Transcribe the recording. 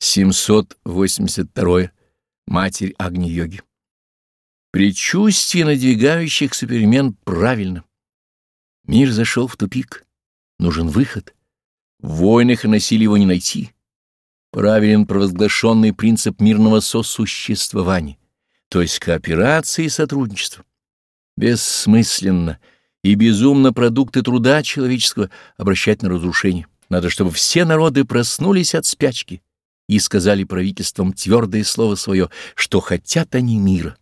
782. Матерь Агни-йоги. Предчувствие надвигающихся перемен правильно. Мир зашел в тупик. Нужен выход. В войнах и насилии его не найти. Правилен провозглашенный принцип мирного сосуществования, то есть кооперации и сотрудничества. Бессмысленно и безумно продукты труда человеческого обращать на разрушение. Надо, чтобы все народы проснулись от спячки и сказали правительствам твердое слово свое, что хотят они мира.